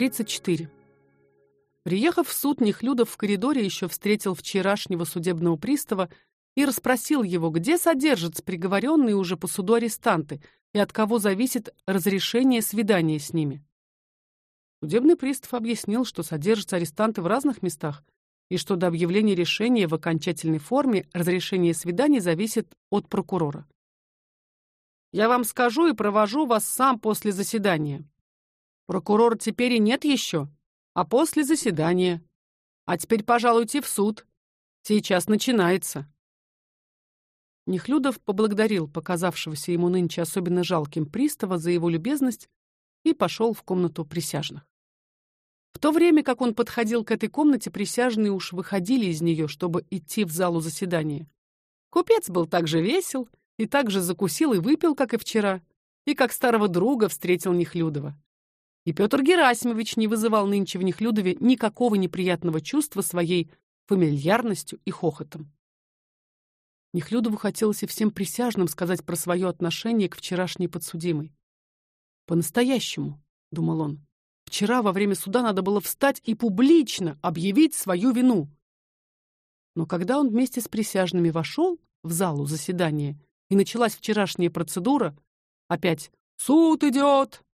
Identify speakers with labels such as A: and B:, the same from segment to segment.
A: 34. Приехав в суд, Нехлюдов в коридоре еще встретил вчерашнего судебного пристава и расспросил его, где содержатся приговоренные уже по суду арестанты и от кого зависит разрешение свидания с ними. Судебный пристав объяснил, что содержатся арестанты в разных местах и что до объявления решения в окончательной форме разрешение свидания зависит от прокурора. Я вам скажу и провожу вас сам после заседания. Прокурор теперь и нет еще, а после заседания. А теперь, пожалуйте в суд. Сейчас начинается. Нехлюдов поблагодарил показавшегося ему нынче особенно жалким пристава за его любезность и пошел в комнату присяжных. В то время, как он подходил к этой комнате, присяжные уж выходили из нее, чтобы идти в залу заседания. Купец был также весел и также закусил и выпил, как и вчера, и как старого друга встретил Нехлюдова. И Петр Герасимович не вызывал нынче в Нехлюдове никакого неприятного чувства своей фамильярностью и хохотом. Нехлюдову хотелось и всем присяжным сказать про свое отношение к вчерашней подсудимой. По-настоящему, думал он. Вчера во время суда надо было встать и публично объявить свою вину. Но когда он вместе с присяжными вошел в залу заседания и началась вчерашняя процедура, опять суд идет,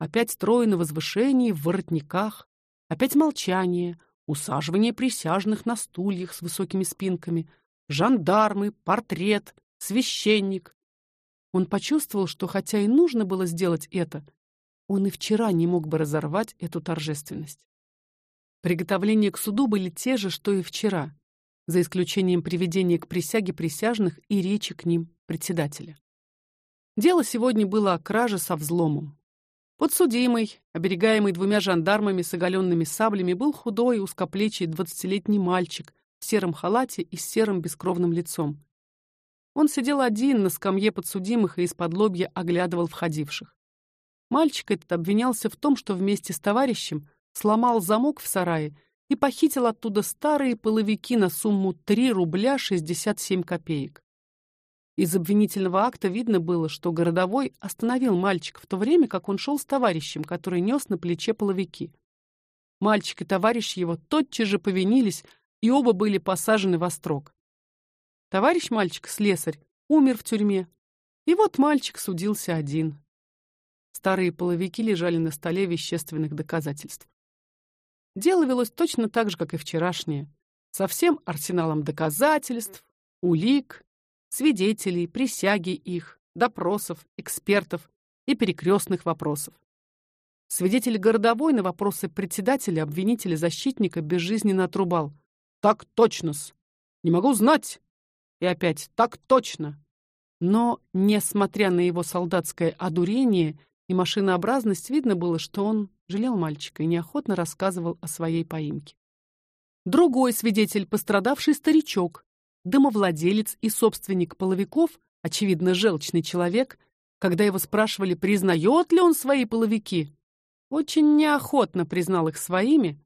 A: опять трое на возвышении в воротниках, опять молчание, усаживание присяжных на стульях с высокими спинками, жандармы, портрет, священник. Он почувствовал, что хотя и нужно было сделать это, он и вчера не мог бы разорвать эту торжественность. Приготовления к суду были те же, что и вчера, за исключением приведения к присяге присяжных и речи к ним председателя. Дело сегодня было о краже со взломом. Подсудимый, оберегаемый двумя жандармами с оголенными саблями, был худой, узкоплечий двадцатилетний мальчик в сером халате и с серым бескровным лицом. Он сидел один на скамье подсудимых и из-под лобья оглядывал входивших. Мальчик этот обвинялся в том, что вместе с товарищем сломал замок в сарае и похитил оттуда старые половики на сумму 3 рубля 67 копеек. Из обвинительного акта видно было, что городовой остановил мальчика в то время, как он шел с товарищем, который нес на плече половики. Мальчик и товарищ его тотчас же повинились, и оба были посажены во строк. Товарищ мальчик, слесарь, умер в тюрьме. И вот мальчик судился один. Старые половики лежали на столе вещественных доказательств. Дело велось точно так же, как и вчерашнее, со всем арсеналом доказательств, улик, свидетелей, присяги их, допросов, экспертов и перекрестных вопросов. Свидетель городовой на вопросы председателя, обвинителя, защитника безжизненно отрубал: "Так точно-с. Не могу знать". И опять: "Так точно". Но, несмотря на его солдатское одурение и машинообразность, видно было, что он жалел мальчика и неохотно рассказывал о своей поимке. Другой свидетель, пострадавший старичок, домовладелец и собственник половиков, очевидно, желчный человек, когда его спрашивали, признает ли он свои половики, очень неохотно признал их своими.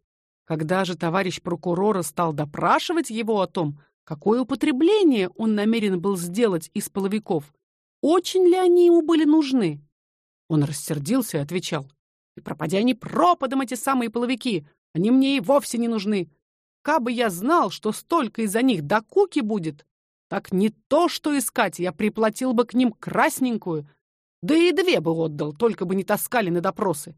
A: Когда же товарищ прокурора стал допрашивать его о том, какое употребление он намерен был сделать из половиков, очень ли они ему были нужны, он рассердился и отвечал: "И пропадя они пропадом эти самые половики, они мне и вовсе не нужны. Кабы я знал, что столько из-за них до куки будет, так не то, что искать, я приплатил бы к ним красненькую, да и две бы отдал, только бы не таскали на допросы.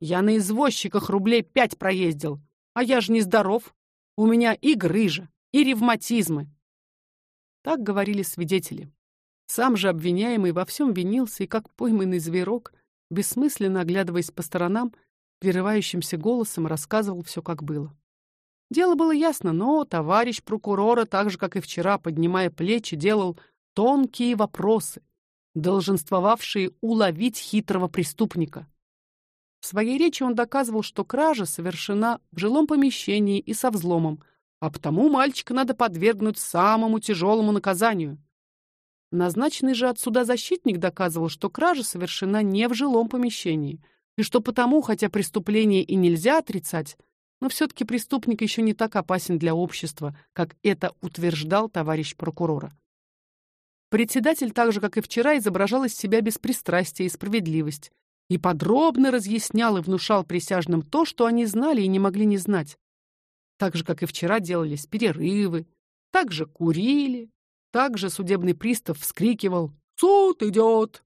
A: Я на извозчиках рублей пять проездил, а я же не здоров. У меня и грыжа, и ревматизмы. Так говорили свидетели. Сам же обвиняемый во всем винился и как пойманный зверок, бессмысленно оглядываясь по сторонам, прерывающимся голосом рассказывал все, как было. Дело было ясно, но товарищ прокурора, так же как и вчера, поднимая плечи, делал тонкие вопросы, долженствовавшие уловить хитрого преступника. В своей речи он доказывал, что кража совершена в жилом помещении и со взломом, а потому мальчика надо подвергнуть самому тяжелому наказанию. Назначенный же от суда защитник доказывал, что кража совершена не в жилом помещении, и что потому, хотя преступление и нельзя отрицать, но все таки преступник еще не так опасен для общества, как это утверждал товарищ прокурора. Председатель так же, как и вчера, изображал из себя беспристрастие и справедливость, и подробно разъяснял и внушал присяжным то, что они знали и не могли не знать. Так же, как и вчера делались перерывы, так же курили, так же судебный пристав вскрикивал «Суд идет!»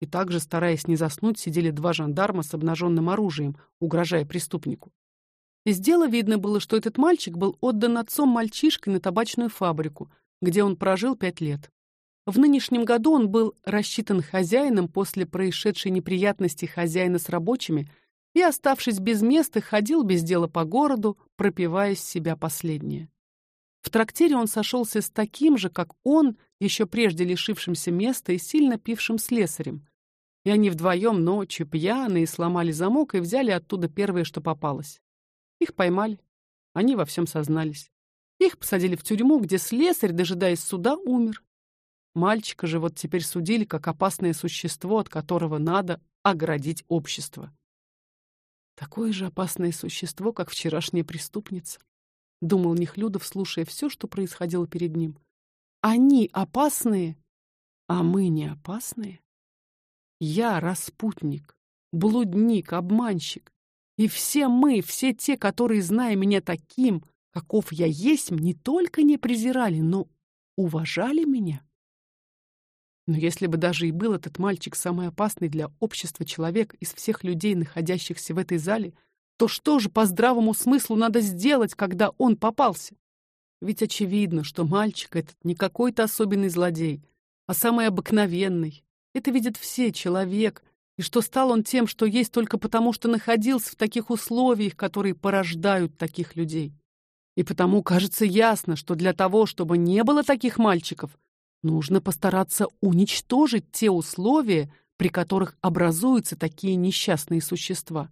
A: И также, стараясь не заснуть, сидели два жандарма с обнаженным оружием, угрожая преступнику. Из дела видно было, что этот мальчик был отдан отцом мальчишкой на табачную фабрику, где он прожил пять лет. В нынешнем году он был рассчитан хозяином после происшедшей неприятности хозяина с рабочими и, оставшись без места, ходил без дела по городу, пропивая с себя последнее. В трактире он сошелся с таким же, как он, еще прежде лишившимся места и сильно пившим слесарем. И они вдвоем ночью пьяные сломали замок и взяли оттуда первое, что попалось. Их поймали. Они во всем сознались. Их посадили в тюрьму, где слесарь, дожидаясь суда, умер. Мальчика же вот теперь судили как опасное существо, от которого надо оградить общество. Такое же опасное существо, как вчерашняя преступница думал Нехлюдов, слушая все, что происходило перед ним. Они опасные, а мы не опасные. Я распутник, блудник, обманщик, и все мы, все те, которые, зная меня таким, каков я есть, не только не презирали, но уважали меня. Но если бы даже и был этот мальчик самый опасный для общества человек из всех людей, находящихся в этой зале, то что же по здравому смыслу надо сделать, когда он попался? Ведь очевидно, что мальчик этот не какой-то особенный злодей, а самый обыкновенный. Это видят все, человек, и что стал он тем, что есть только потому, что находился в таких условиях, которые порождают таких людей. И потому кажется ясно, что для того, чтобы не было таких мальчиков, нужно постараться уничтожить те условия, при которых образуются такие несчастные существа.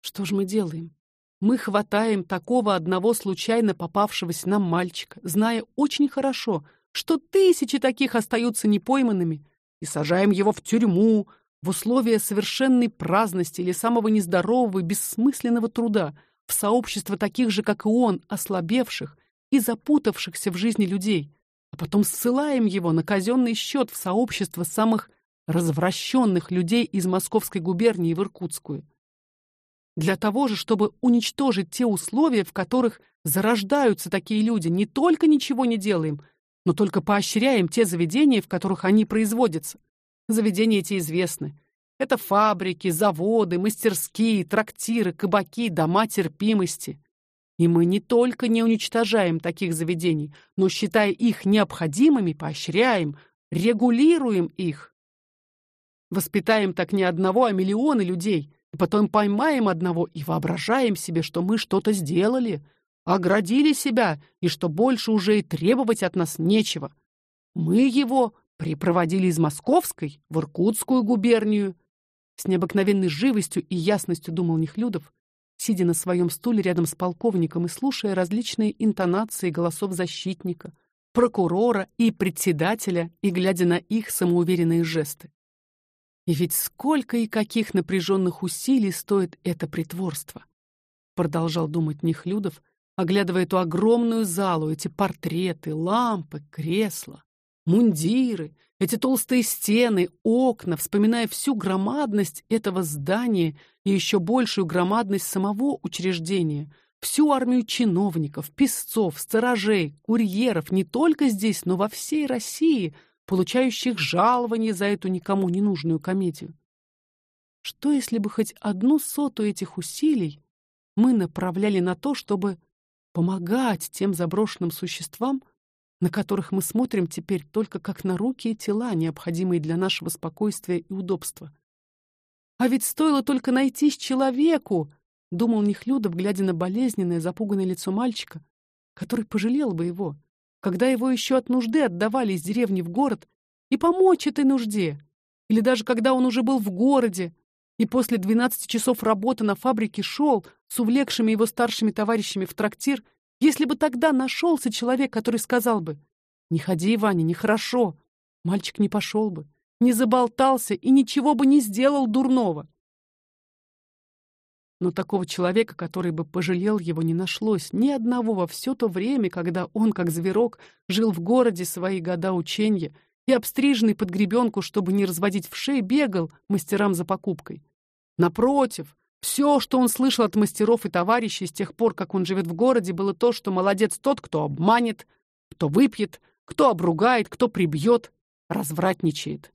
A: Что же мы делаем? Мы хватаем такого одного случайно попавшегося нам мальчика, зная очень хорошо, что тысячи таких остаются непойманными, и сажаем его в тюрьму в условия совершенной праздности или самого нездорового и бессмысленного труда, в сообщество таких же, как и он, ослабевших и запутавшихся в жизни людей, а потом ссылаем его на казенный счет в сообщество самых развращенных людей из Московской губернии в Иркутскую. Для того же, чтобы уничтожить те условия, в которых зарождаются такие люди, не только ничего не делаем, но только поощряем те заведения, в которых они производятся. Заведения эти известны. Это фабрики, заводы, мастерские, трактиры, кабаки, дома терпимости. И мы не только не уничтожаем таких заведений, но считая их необходимыми, поощряем, регулируем их. Воспитаем так не одного, а миллионы людей, и потом поймаем одного и воображаем себе, что мы что-то сделали, оградили себя, и что больше уже и требовать от нас нечего. Мы его припроводили из Московской в Иркутскую губернию. С необыкновенной живостью и ясностью думал Нехлюдов, сидя на своем стуле рядом с полковником и слушая различные интонации голосов защитника, прокурора и председателя и глядя на их самоуверенные жесты. И ведь сколько и каких напряженных усилий стоит это притворство, продолжал думать Нехлюдов, оглядывая эту огромную залу, эти портреты, лампы, кресла, мундиры, эти толстые стены, окна, вспоминая всю громадность этого здания и еще большую громадность самого учреждения, всю армию чиновников, писцов, сторожей, курьеров не только здесь, но во всей России, получающих жалование за эту никому не нужную комедию. Что если бы хоть одну соту этих усилий мы направляли на то, чтобы помогать тем заброшенным существам, на которых мы смотрим теперь только как на руки и тела, необходимые для нашего спокойствия и удобства? А ведь стоило только найтись человеку, думал Нехлюдов, глядя на болезненное, запуганное лицо мальчика, который пожалел бы его когда его еще от нужды отдавали из деревни в город, и помочь этой нужде, или даже когда он уже был в городе и после двенадцати часов работы на фабрике шел с увлекшими его старшими товарищами в трактир, если бы тогда нашелся человек, который сказал бы: "Не ходи, Ваня, нехорошо", мальчик не пошел бы, не заболтался и ничего бы не сделал дурного. Но такого человека, который бы пожалел его, не нашлось ни одного во все то время, когда он, как зверок, жил в городе свои года ученья и обстриженный под гребенку, чтобы не разводить в шее, бегал мастерам за покупкой. Напротив, все, что он слышал от мастеров и товарищей с тех пор, как он живет в городе, было то, что молодец тот, кто обманет, кто выпьет, кто обругает, кто прибьет, развратничает.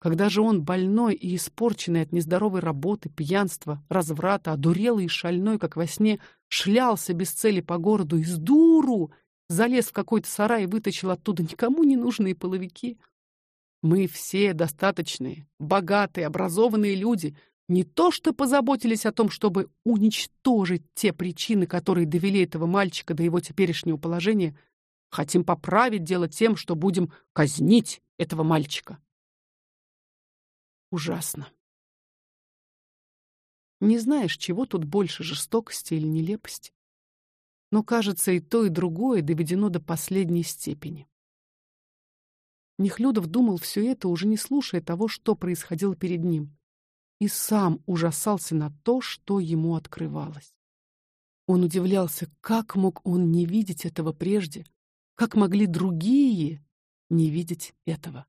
A: Когда же он больной и испорченный от нездоровой работы, пьянства, разврата, одурелый и шальной, как во сне, шлялся без цели по городу и с дуру залез в какой-то сарай и вытащил оттуда никому не нужные половики. Мы все достаточные, богатые, образованные люди, не то что позаботились о том, чтобы уничтожить те причины, которые довели этого мальчика до его теперешнего положения, хотим поправить дело тем, что будем казнить этого мальчика. Ужасно. Не знаешь, чего тут больше жестокости или нелепости. Но, кажется, и то, и другое доведено до последней степени. Нехлюдов думал все это, уже не слушая того, что происходило перед ним, и сам ужасался на то, что ему открывалось. Он удивлялся, как мог он не видеть этого прежде, как могли другие не видеть этого.